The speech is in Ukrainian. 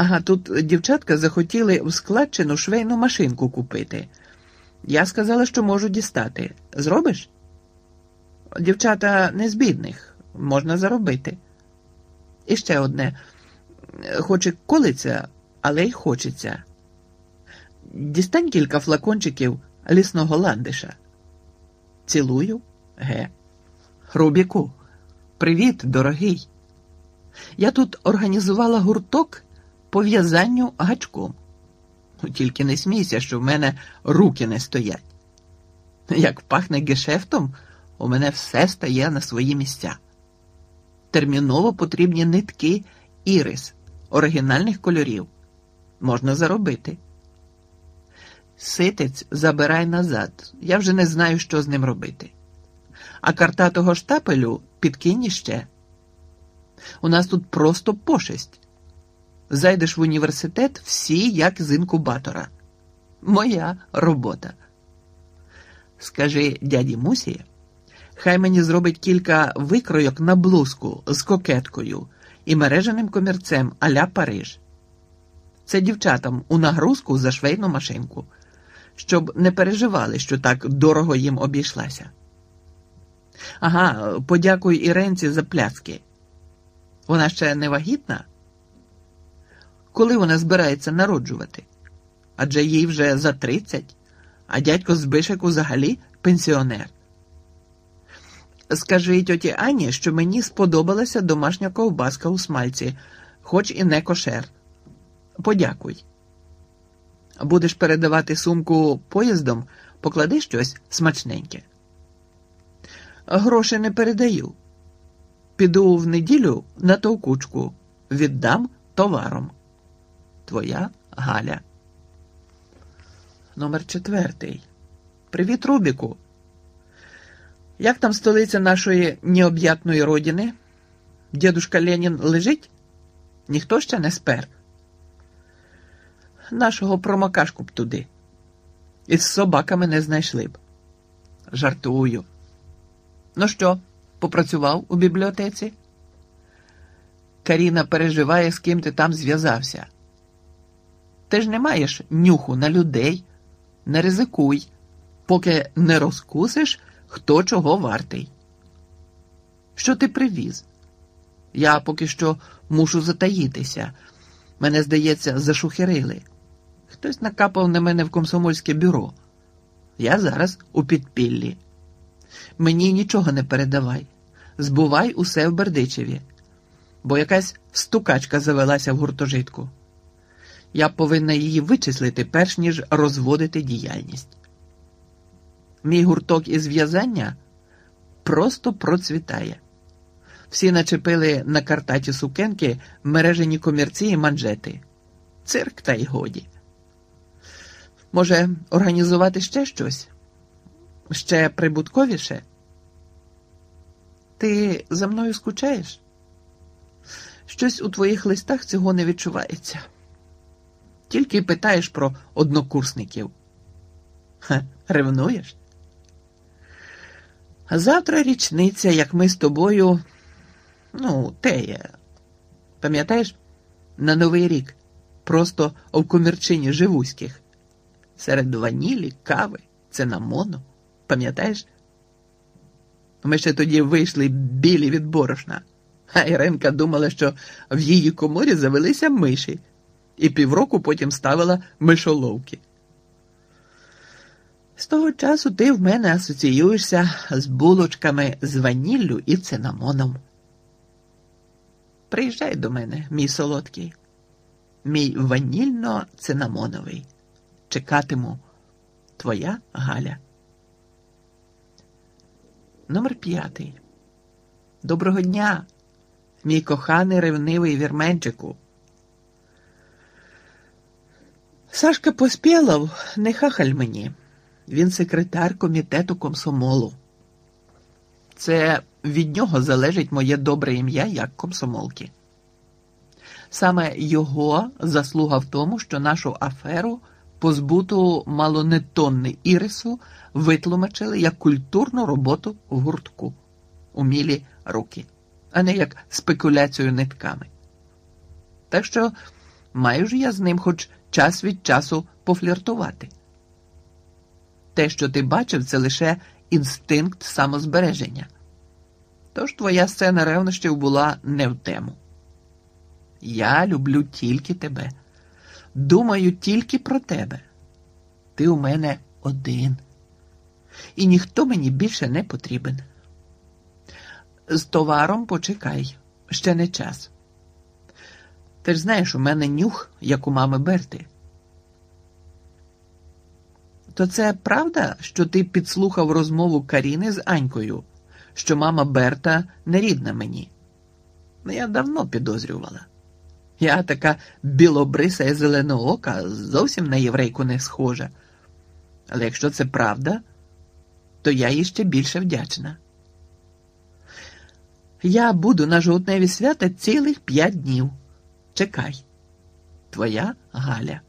Ага, тут дівчатка захотіли в складчину швейну машинку купити. Я сказала, що можу дістати. Зробиш? Дівчата не з бідних, можна заробити. І ще одне. Хоч і колиться, але й хочеться. Дістань кілька флакончиків лісного ландиша. Цілую, ге. Рубіку, привіт, дорогий. Я тут організувала гурток по в'язанню гачком. Ну, Тільки не смійся, що в мене руки не стоять. Як пахне гешефтом, у мене все стає на свої місця. Терміново потрібні нитки ірис оригінальних кольорів. Можна заробити. Ситець забирай назад. Я вже не знаю, що з ним робити. А картатого штапелю підкинь іще. У нас тут просто пошесть. Зайдеш в університет всі як з інкубатора. Моя робота. Скажи дяді Мусі, хай мені зробить кілька викройок на блузку з кокеткою і мереженим комірцем а-ля Париж. Це дівчатам у нагрузку за швейну машинку, щоб не переживали, що так дорого їм обійшлася. Ага, подякуй Іренці за пляцки. Вона ще не вагітна? Коли вона збирається народжувати? Адже їй вже за тридцять, а дядько Збишек взагалі пенсіонер. Скажи тьоті Ані, що мені сподобалася домашня ковбаска у смальці, хоч і не кошер. Подякуй. Будеш передавати сумку поїздом, поклади щось смачненьке. Гроші не передаю. Піду в неділю на товкучку, віддам товаром. Твоя Галя. Номер четвертий. Привіт, Рубіку. Як там столиця нашої необ'ятної родини? Дідушка Ленін лежить? Ніхто ще не спер. Нашого промокашку б туди. Із собаками не знайшли б. Жартую. Ну що, попрацював у бібліотеці? Каріна переживає, з ким ти там зв'язався. Ти ж не маєш нюху на людей, не ризикуй, поки не розкусиш, хто чого вартий. Що ти привіз? Я поки що мушу затаїтися. Мене, здається, зашухерили. Хтось накапав на мене в комсомольське бюро. Я зараз у підпіллі. Мені нічого не передавай. Збувай усе в Бердичеві, бо якась стукачка завелася в гуртожитку. Я повинна її вичислити, перш ніж розводити діяльність. Мій гурток із в'язання просто процвітає. Всі начепили на картаті сукенки мережені комірці і манжети. Цирк та й годі. Може, організувати ще щось? Ще прибутковіше? Ти за мною скучаєш? Щось у твоїх листах цього не відчувається. Тільки питаєш про однокурсників. Ха, ревнуєш? Завтра річниця, як ми з тобою, ну, теє. Пам'ятаєш, на Новий рік просто в комірчині живуських. Серед ванілі, кави, цинамону. Пам'ятаєш? Ми ще тоді вийшли білі від борошна, а Іренка думала, що в її коморі завелися миші, і півроку потім ставила мишоловки. З того часу ти в мене асоціюєшся з булочками з ваніллю і цинамоном. Приїжджай до мене, мій солодкий, мій ванільно-цинамоновий. Чекатиму твоя Галя. Номер п'ятий. Доброго дня, мій коханий ревнивий вірменчику. Сашка Поспєлов, не хахаль мені. Він секретар комітету комсомолу. Це від нього залежить моє добре ім'я як комсомолки. Саме його заслуга в тому, що нашу аферу позбуту мало не тонни ірису витлумачили як культурну роботу в гуртку, умілі руки, а не як спекуляцію нитками. Так що маю ж я з ним хоч час від часу пофліртувати. Те, що ти бачив, це лише інстинкт самозбереження. Тож твоя сцена ревнощів була не в тему. Я люблю тільки тебе. Думаю тільки про тебе. Ти у мене один. І ніхто мені більше не потрібен. З товаром почекай, ще не час. Ти ж знаєш, у мене нюх, як у мами Берти. То це правда, що ти підслухав розмову Каріни з Анькою, що мама Берта не рідна мені? Ну, я давно підозрювала. Я така білобриса і зеленоока, зовсім на єврейку не схожа. Але якщо це правда, то я їй ще більше вдячна. Я буду на жовтневі свята цілих п'ять днів. Чекай, твоя Галя.